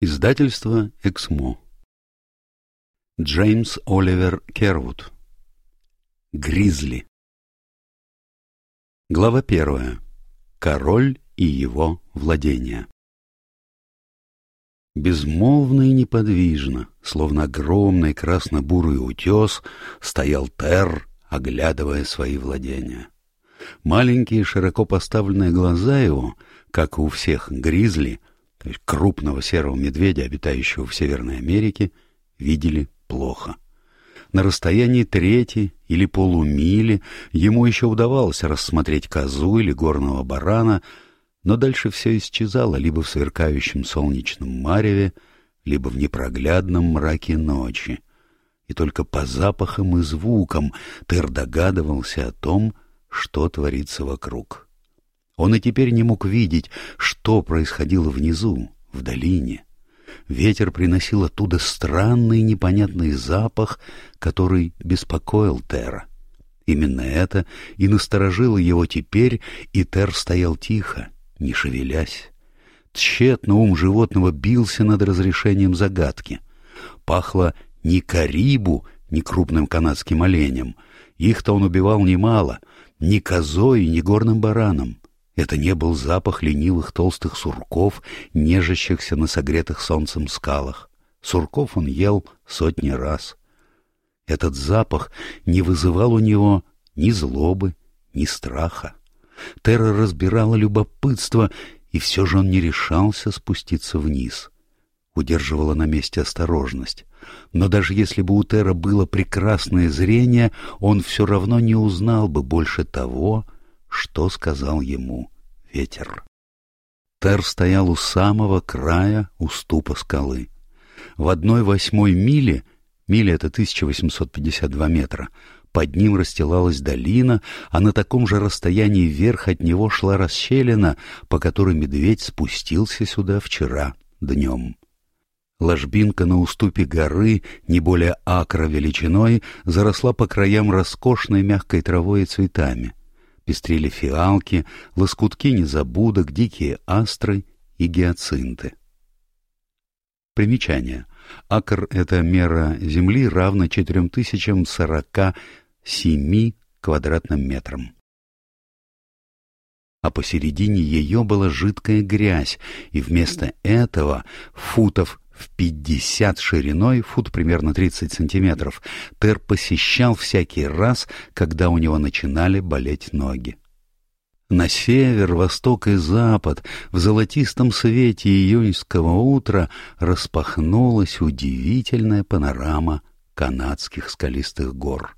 Издательство «Эксмо». Джеймс Оливер Кервуд. Гризли. Глава первая. Король и его владения. Безмолвно и неподвижно, словно огромный красно-бурый утес, стоял Тер, оглядывая свои владения. Маленькие широко поставленные глаза его, как у всех гризли, — крупного серого медведя, обитающего в Северной Америке, видели плохо. На расстоянии трети или полумили ему еще удавалось рассмотреть козу или горного барана, но дальше все исчезало либо в сверкающем солнечном мареве, либо в непроглядном мраке ночи. И только по запахам и звукам Тер догадывался о том, что творится вокруг. Он и теперь не мог видеть, что происходило внизу, в долине. Ветер приносил оттуда странный непонятный запах, который беспокоил Тера. Именно это и насторожило его теперь, и Тер стоял тихо, не шевелясь. Тщетно ум животного бился над разрешением загадки. Пахло ни карибу, ни крупным канадским оленем. Их-то он убивал немало, ни козой, ни горным бараном. Это не был запах ленивых толстых сурков, нежащихся на согретых солнцем скалах. Сурков он ел сотни раз. Этот запах не вызывал у него ни злобы, ни страха. Терра разбирала любопытство, и все же он не решался спуститься вниз. Удерживала на месте осторожность. Но даже если бы у Терра было прекрасное зрение, он все равно не узнал бы больше того, что сказал ему ветер. Тер стоял у самого края уступа скалы. В одной восьмой миле, миле это 1852 метра, под ним расстилалась долина, а на таком же расстоянии вверх от него шла расщелина, по которой медведь спустился сюда вчера днем. Ложбинка на уступе горы, не более акра величиной, заросла по краям роскошной мягкой травой и цветами пестрили фиалки, лоскутки незабудок, дикие астры и гиацинты. Примечание. Акр — это мера земли, равна 4047 квадратным метрам. А посередине ее была жидкая грязь, и вместо этого футов в 50 шириной, фут примерно 30 сантиметров. Тер посещал всякий раз, когда у него начинали болеть ноги. На север, восток и запад в золотистом свете июньского утра распахнулась удивительная панорама канадских скалистых гор —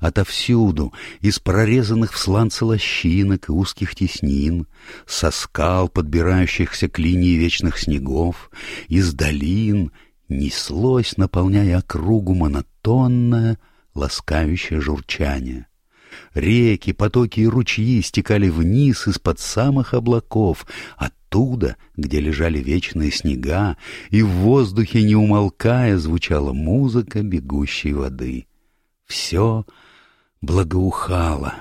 Отовсюду, из прорезанных в сланце лощинок и узких теснин, со скал, подбирающихся к линии вечных снегов, из долин, неслось, наполняя округу монотонное, ласкающее журчание. Реки, потоки и ручьи стекали вниз из-под самых облаков, оттуда, где лежали вечные снега, и в воздухе, не умолкая, звучала музыка бегущей воды все благоухало.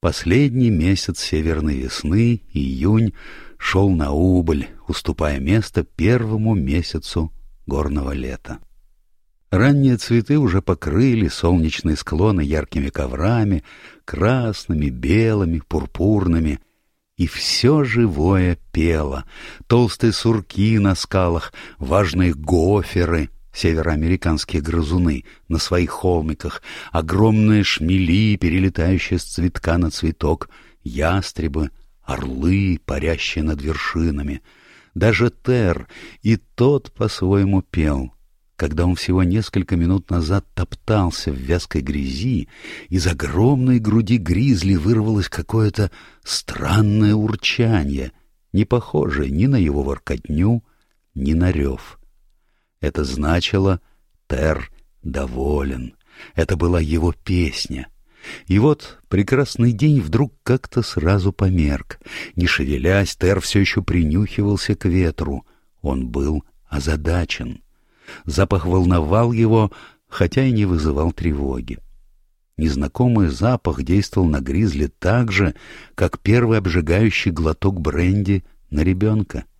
Последний месяц северной весны, июнь, шел на убыль, уступая место первому месяцу горного лета. Ранние цветы уже покрыли солнечные склоны яркими коврами, красными, белыми, пурпурными. И все живое пело. Толстые сурки на скалах, важные гоферы — североамериканские грызуны на своих холмиках, огромные шмели, перелетающие с цветка на цветок, ястребы, орлы, парящие над вершинами. Даже Тер, и тот по-своему пел. Когда он всего несколько минут назад топтался в вязкой грязи, из огромной груди гризли вырвалось какое-то странное урчание, не похожее ни на его воркотню, ни на рев. Это значило «Тер доволен». Это была его песня. И вот прекрасный день вдруг как-то сразу померк. Не шевелясь, Тер все еще принюхивался к ветру. Он был озадачен. Запах волновал его, хотя и не вызывал тревоги. Незнакомый запах действовал на Гризли так же, как первый обжигающий глоток бренди на ребенка —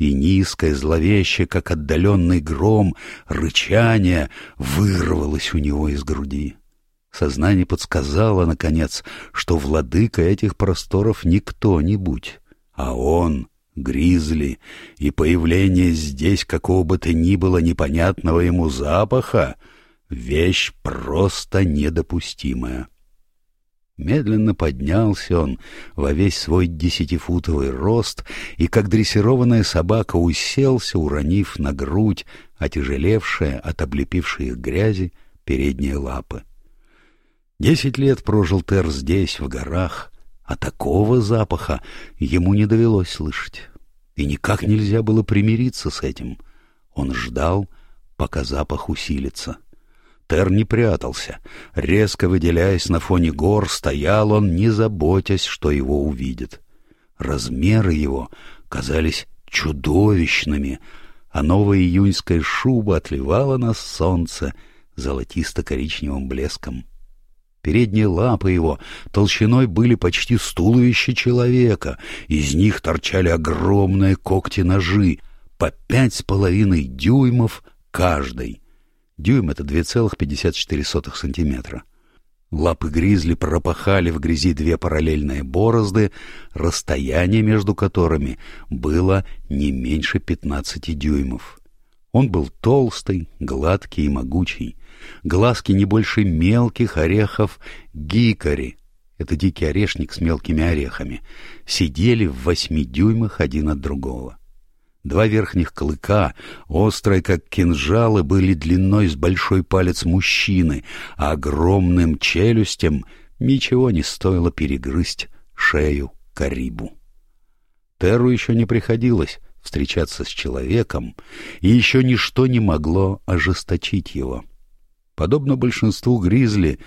и низкое зловещее, как отдаленный гром, рычание вырвалось у него из груди. Сознание подсказало, наконец, что владыка этих просторов не кто-нибудь, а он — гризли, и появление здесь какого бы то ни было непонятного ему запаха — вещь просто недопустимая. Медленно поднялся он во весь свой десятифутовый рост и, как дрессированная собака, уселся, уронив на грудь отяжелевшие от облепившей их грязи передние лапы. Десять лет прожил Тер здесь, в горах, а такого запаха ему не довелось слышать. И никак нельзя было примириться с этим. Он ждал, пока запах усилится. — Тер не прятался. Резко выделяясь на фоне гор, стоял он, не заботясь, что его увидит. Размеры его казались чудовищными, а новая июньская шуба отливала на солнце золотисто-коричневым блеском. Передние лапы его толщиной были почти с человека, из них торчали огромные когти-ножи, по пять с половиной дюймов каждый. Дюйм — это 2,54 сантиметра. Лапы гризли пропахали в грязи две параллельные борозды, расстояние между которыми было не меньше 15 дюймов. Он был толстый, гладкий и могучий. Глазки не больше мелких орехов гикари — это дикий орешник с мелкими орехами — сидели в восьми дюймах один от другого. Два верхних клыка, острые как кинжалы, были длиной с большой палец мужчины, а огромным челюстям ничего не стоило перегрызть шею Карибу. Терру еще не приходилось встречаться с человеком, и еще ничто не могло ожесточить его. Подобно большинству гризли,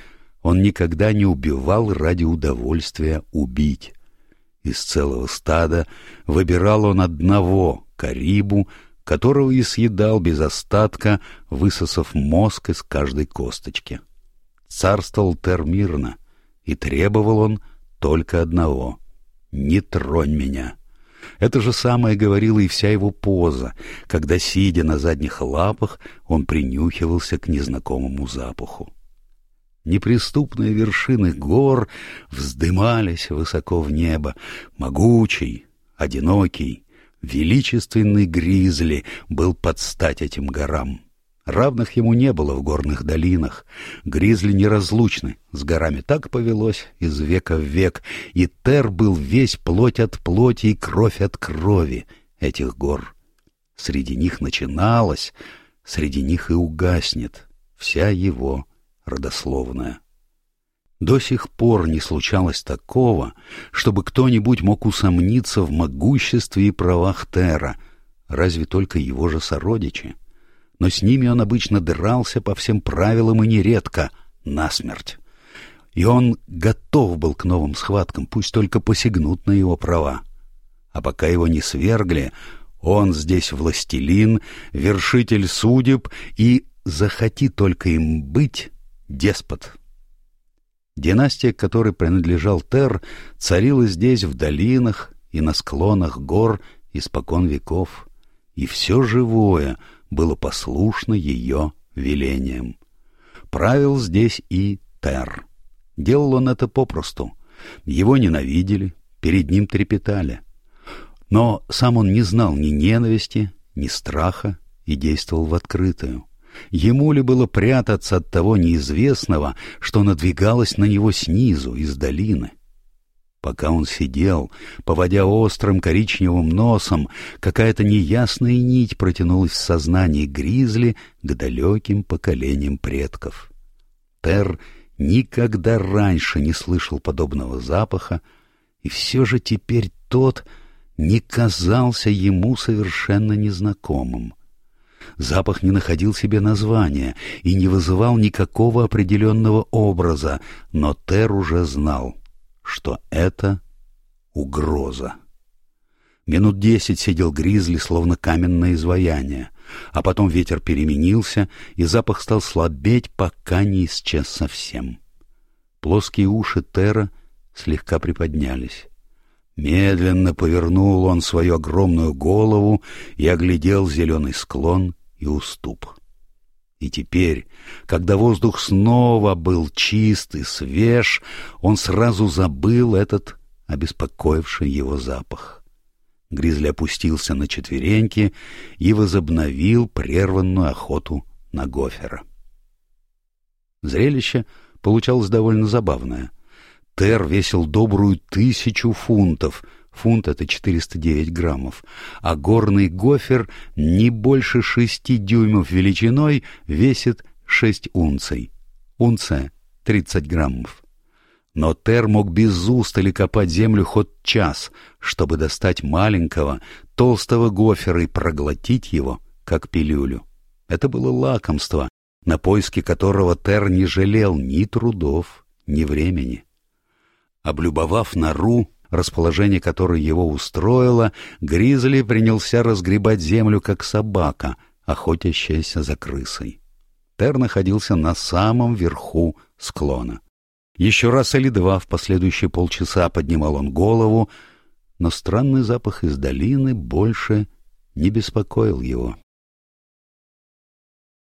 он никогда не убивал ради удовольствия убить. Из целого стада выбирал он одного, карибу, которого и съедал без остатка, высосав мозг из каждой косточки. Царствовал термирно и требовал он только одного — «Не тронь меня». Это же самое говорила и вся его поза, когда, сидя на задних лапах, он принюхивался к незнакомому запаху. Неприступные вершины гор вздымались высоко в небо, могучий, одинокий, Величественный гризли был под стать этим горам. Равных ему не было в горных долинах. Гризли неразлучны, с горами так повелось из века в век, и Тер был весь плоть от плоти и кровь от крови этих гор. Среди них начиналось, среди них и угаснет вся его родословная. До сих пор не случалось такого, чтобы кто-нибудь мог усомниться в могуществе и правах Тера, разве только его же сородичи. Но с ними он обычно дрался по всем правилам и нередко, насмерть. И он готов был к новым схваткам, пусть только посягнут на его права. А пока его не свергли, он здесь властелин, вершитель судеб, и захоти только им быть деспот». Династия, которой принадлежал Тер, царила здесь, в долинах и на склонах гор испокон веков, и все живое было послушно ее велениям. Правил здесь и Тер. Делал он это попросту. Его ненавидели, перед ним трепетали. Но сам он не знал ни ненависти, ни страха и действовал в открытую — Ему ли было прятаться от того неизвестного, что надвигалось на него снизу, из долины? Пока он сидел, поводя острым коричневым носом, какая-то неясная нить протянулась в сознании Гризли к далеким поколениям предков. Тер никогда раньше не слышал подобного запаха, и все же теперь тот не казался ему совершенно незнакомым — Запах не находил себе названия и не вызывал никакого определенного образа, но Тер уже знал, что это угроза. Минут десять сидел гризли, словно каменное изваяние, а потом ветер переменился, и запах стал слабеть, пока не исчез совсем. Плоские уши Тера слегка приподнялись. Медленно повернул он свою огромную голову и оглядел зеленый склон и уступ. И теперь, когда воздух снова был чист и свеж, он сразу забыл этот обеспокоивший его запах. Гризли опустился на четвереньки и возобновил прерванную охоту на гофера. Зрелище получалось довольно забавное — Тер весил добрую тысячу фунтов, фунт — это 409 граммов, а горный гофер не больше 6 дюймов величиной весит 6 унций. Унция — 30 граммов. Но Тер мог без устали копать землю хоть час, чтобы достать маленького, толстого гофера и проглотить его, как пилюлю. Это было лакомство, на поиски которого Тер не жалел ни трудов, ни времени. Облюбовав нору, расположение которой его устроило, Гризли принялся разгребать землю, как собака, охотящаяся за крысой. Тер находился на самом верху склона. Еще раз или два в последующие полчаса поднимал он голову, но странный запах из долины больше не беспокоил его.